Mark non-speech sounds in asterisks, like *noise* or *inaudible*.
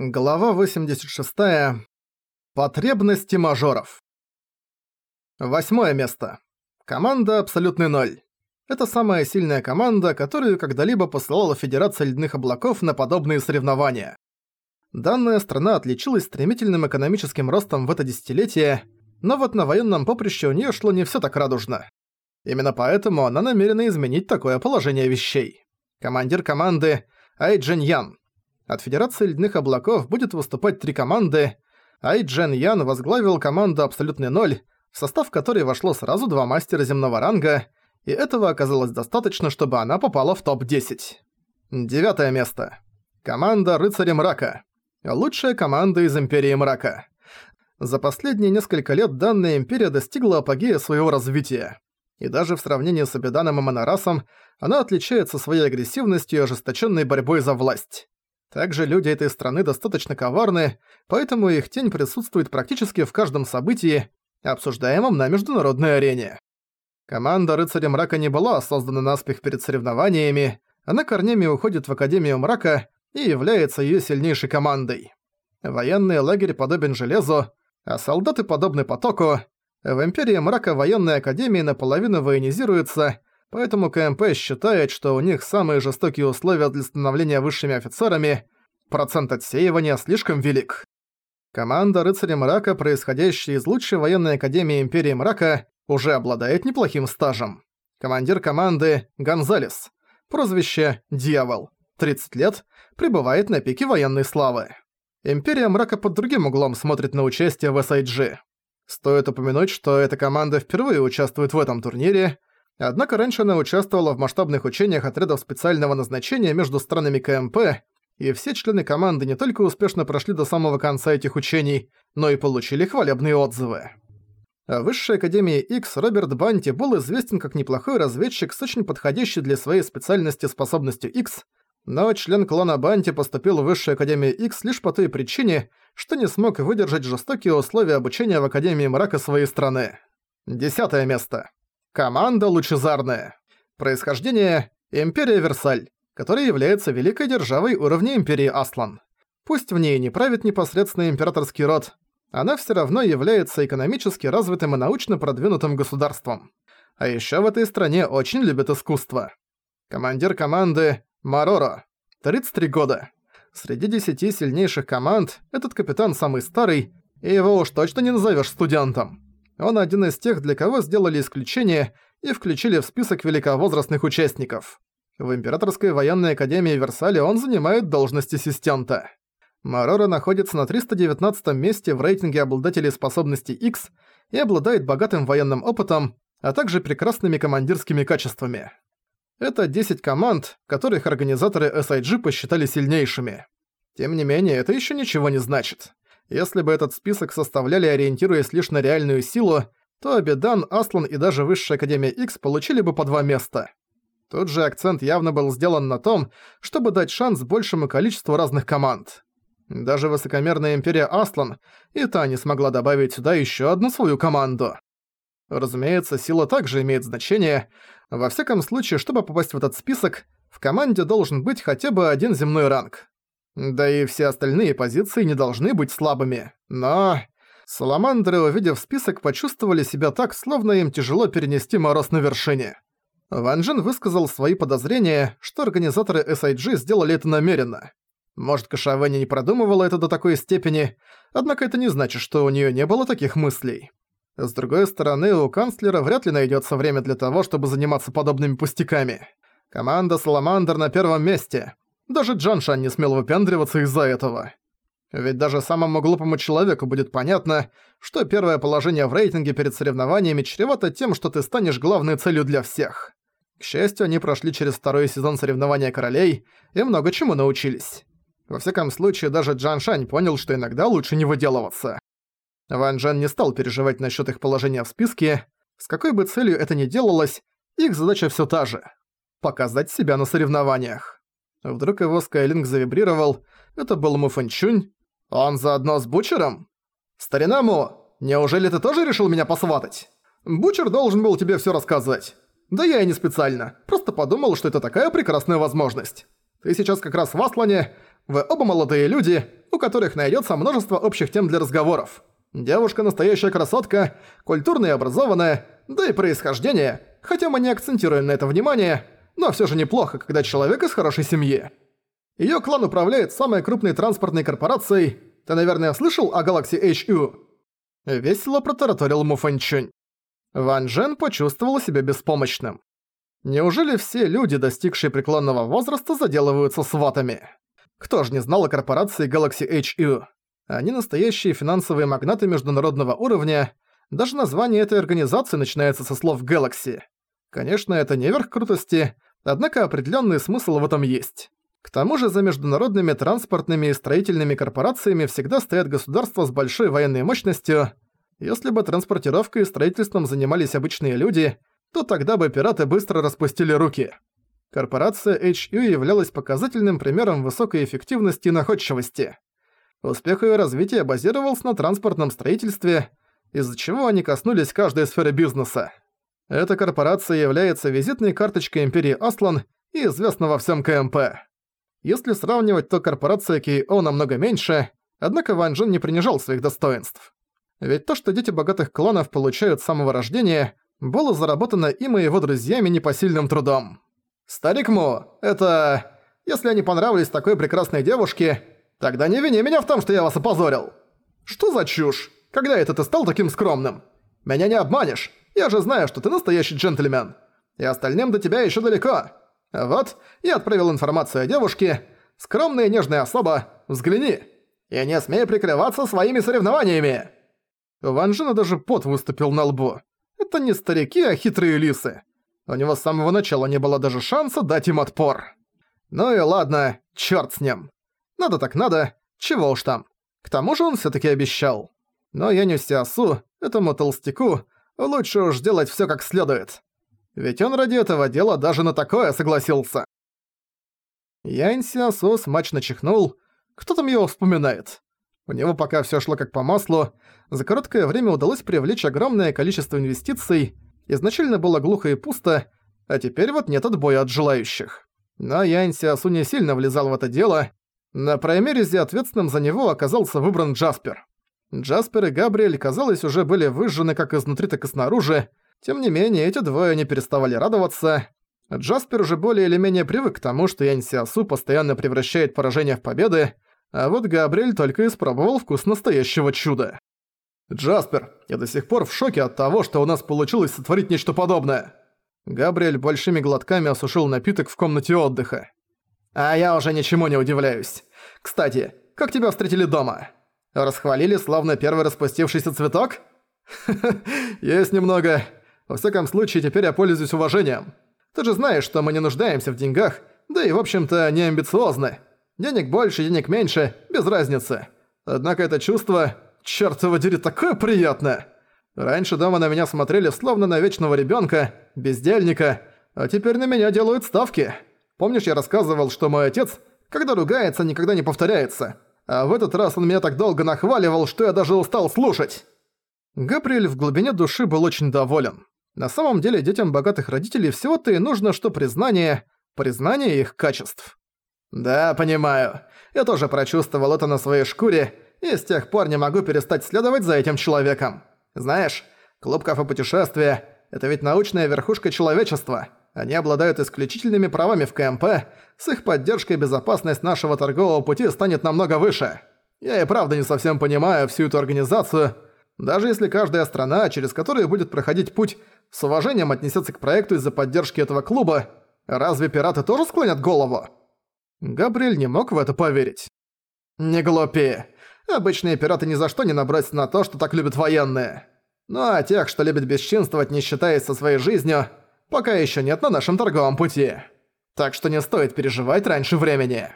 Глава 86. Потребности мажоров. Восьмое место. Команда «Абсолютный ноль». Это самая сильная команда, которую когда-либо посылала Федерация Ледяных Облаков на подобные соревнования. Данная страна отличилась стремительным экономическим ростом в это десятилетие, но вот на военном поприще у неё шло не всё так радужно. Именно поэтому она намерена изменить такое положение вещей. Командир команды Ай Джин Ян – от Федерации Ледяных Облаков будет выступать три команды. Ай Джен Ян возглавил команду «Абсолютный ноль», в состав которой вошло сразу два мастера земного ранга, и этого оказалось достаточно, чтобы она попала в топ-10. Девятое место. Команда «Рыцари Мрака». Лучшая команда из Империи Мрака. За последние несколько лет данная империя достигла апогея своего развития. И даже в сравнении с Абиданом и Монорасом она отличается своей агрессивностью и ожесточенной борьбой за власть. Также люди этой страны достаточно коварны, поэтому их тень присутствует практически в каждом событии, обсуждаемом на международной арене. Команда Рыцаря Мрака не была создана наспех перед соревнованиями, она корнями уходит в Академию Мрака и является её сильнейшей командой. Военный лагерь подобен железу, а солдаты подобны потоку. В Империи Мрака военные академии наполовину военизируются, поэтому КМП считает, что у них самые жестокие условия для становления высшими офицерами, процент отсеивания слишком велик. Команда Рыцаря Мрака, происходящая из лучшей военной академии Империи Мрака, уже обладает неплохим стажем. Командир команды – Гонзалес. Прозвище – Дьявол. 30 лет, пребывает на пике военной славы. Империя Мрака под другим углом смотрит на участие в SIG. Стоит упомянуть, что эта команда впервые участвует в этом турнире, Однако раньше она участвовала в масштабных учениях отрядов специального назначения между странами КМП, и все члены команды не только успешно прошли до самого конца этих учений, но и получили хвалебные отзывы. В Высшей Академии X Роберт Банти был известен как неплохой разведчик с очень подходящей для своей специальности способностью X, но член клана Банти поступил в Высшую Академию X лишь по той причине, что не смог выдержать жестокие условия обучения в Академии Мрака своей страны. Десятое место. Команда лучезарная. Происхождение – Империя Версаль, которая является великой державой уровня Империи Аслан. Пусть в ней не правит непосредственно императорский род, она все равно является экономически развитым и научно продвинутым государством. А еще в этой стране очень любят искусство. Командир команды – Мароро, 33 года. Среди десяти сильнейших команд этот капитан самый старый, и его уж точно не назовешь студентом. Он один из тех, для кого сделали исключение и включили в список великовозрастных участников. В Императорской военной академии Версаля он занимает должность ассистента. Марора находится на 319 месте в рейтинге обладателей способностей X и обладает богатым военным опытом, а также прекрасными командирскими качествами. Это 10 команд, которых организаторы SIG посчитали сильнейшими. Тем не менее, это еще ничего не значит. Если бы этот список составляли, ориентируясь лишь на реальную силу, то Абедан, Аслан и даже Высшая Академия X получили бы по два места. Тут же акцент явно был сделан на том, чтобы дать шанс большему количеству разных команд. Даже высокомерная империя Аслан и та не смогла добавить сюда еще одну свою команду. Разумеется, сила также имеет значение. Во всяком случае, чтобы попасть в этот список, в команде должен быть хотя бы один земной ранг. Да и все остальные позиции не должны быть слабыми. Но... Саламандры, увидев список, почувствовали себя так, словно им тяжело перенести мороз на вершине. Ван Джен высказал свои подозрения, что организаторы SIG сделали это намеренно. Может, Кашавэнни не продумывала это до такой степени, однако это не значит, что у неё не было таких мыслей. С другой стороны, у канцлера вряд ли найдётся время для того, чтобы заниматься подобными пустяками. Команда Саламандр на первом месте. Даже Джаншан не смел выпендриваться из-за этого. Ведь даже самому глупому человеку будет понятно, что первое положение в рейтинге перед соревнованиями чревато тем, что ты станешь главной целью для всех. К счастью, они прошли через второй сезон соревнования королей и много чему научились. Во всяком случае, даже Джан Шань понял, что иногда лучше не выделываться. Ван Джен не стал переживать насчет их положения в списке. С какой бы целью это ни делалось, их задача все та же – показать себя на соревнованиях. Вдруг его Скайлинг завибрировал. Это был Му Фэнчунь. «Он заодно с Бучером?» «Старина Му, неужели ты тоже решил меня посватать?» «Бучер должен был тебе всё рассказать». «Да я и не специально. Просто подумал, что это такая прекрасная возможность. Ты сейчас как раз в Аслане. Вы оба молодые люди, у которых найдется множество общих тем для разговоров. Девушка настоящая красотка, культурная и образованная, да и происхождение, хотя мы не акцентируем на это внимание, но все же неплохо, когда человек из хорошей семьи. Её клан управляет самой крупной транспортной корпорацией. Ты, наверное, слышал о Galaxy HU? Весело протараторил Му Фэнчунь. Ван Джен почувствовал себя беспомощным. Неужели все люди, достигшие преклонного возраста, заделываются сватами? Кто ж не знал о корпорации Galaxy HU? Они настоящие финансовые магнаты международного уровня. Даже название этой организации начинается со слов Galaxy. Конечно, это не верх крутости, однако определенный смысл в этом есть. К тому же за международными транспортными и строительными корпорациями всегда стоят государства с большой военной мощностью. Если бы транспортировкой и строительством занимались обычные люди, то тогда бы пираты быстро распустили руки. Корпорация HU являлась показательным примером высокой эффективности и находчивости. Успех ее развития базировался на транспортном строительстве, из-за чего они коснулись каждой сферы бизнеса. Эта корпорация является визитной карточкой Империи Аслан и известна во всем КМП. Если сравнивать, то корпорация Кейо намного меньше, однако Ван Джен не принижал своих достоинств. Ведь то, что дети богатых кланов получают с самого рождения, было заработано им и его друзьями непосильным трудом. «Старик Му, это... Если они понравились такой прекрасной девушке, тогда не вини меня в том, что я вас опозорил. Что за чушь? Когда это ты стал таким скромным? Меня не обманешь, я же знаю, что ты настоящий джентльмен. И остальным до тебя еще далеко. Вот, я отправил информацию о девушке. Скромная нежная особа, взгляни. И не смей прикрываться своими соревнованиями. У Ван Жена даже пот выступил на лбу. Это не старики, а хитрые лисы. У него с самого начала не было даже шанса дать им отпор. Ну и ладно, чёрт с ним. Надо так надо, чего уж там. К тому же он всё-таки обещал. Но я не Сиасу, этому толстяку, лучше уж сделать всё как следует. Ведь он ради этого дела даже на такое согласился. Янь Сиасу смачно чихнул. Кто там его вспоминает? У него пока всё шло как по маслу. За короткое время удалось привлечь огромное количество инвестиций. Изначально было глухо и пусто, а теперь вот нет отбоя от желающих. Но Янь Сиасу не сильно влезал в это дело. На праймеризе ответственным за него оказался выбран Джаспер. Джаспер и Габриэль, казалось, уже были выжжены как изнутри, так и снаружи. Тем не менее, эти двое не переставали радоваться. Джаспер уже более или менее привык к тому, что Янь Сиасу постоянно превращает поражение в победы, а вот Габриэль только испробовал вкус настоящего чуда. «Джаспер, я до сих пор в шоке от того, что у нас получилось сотворить нечто подобное!» Габриэль большими глотками осушил напиток в комнате отдыха. «А я уже ничему не удивляюсь. Кстати, как тебя встретили дома? Расхвалили, словно первый распустившийся цветок?» *laughs* есть немного. Во всяком случае, теперь я пользуюсь уважением. Ты же знаешь, что мы не нуждаемся в деньгах, да и, в общем-то, не амбициозны. Денег больше, денег меньше, без разницы. Однако это чувство, чёрт его дери, такое приятное. Раньше дома на меня смотрели словно на вечного ребёнка, бездельника, а теперь на меня делают ставки. Помнишь, я рассказывал, что мой отец, когда ругается, никогда не повторяется. А в этот раз он меня так долго нахваливал, что я даже устал слушать. Габриэль в глубине души был очень доволен. На самом деле детям богатых родителей всего-то и нужно, что признание, признание их качеств. «Да, понимаю. Я тоже прочувствовал это на своей шкуре, и с тех пор не могу перестать следовать за этим человеком. Знаешь, клуб кафе путешествия – это ведь научная верхушка человечества. Они обладают исключительными правами в КМП, с их поддержкой безопасность нашего торгового пути станет намного выше. Я и правда не совсем понимаю всю эту организацию, даже если каждая страна, через которую будет проходить путь, с уважением отнесется к проекту из-за поддержки этого клуба, разве пираты тоже склонят голову?» Габриэль не мог в это поверить. «Не глупи. Обычные пираты ни за что не набросятся на то, что так любят военные. Ну а тех, что любят бесчинствовать, не считаясь со своей жизнью, пока еще нет на нашем торговом пути. Так что не стоит переживать раньше времени».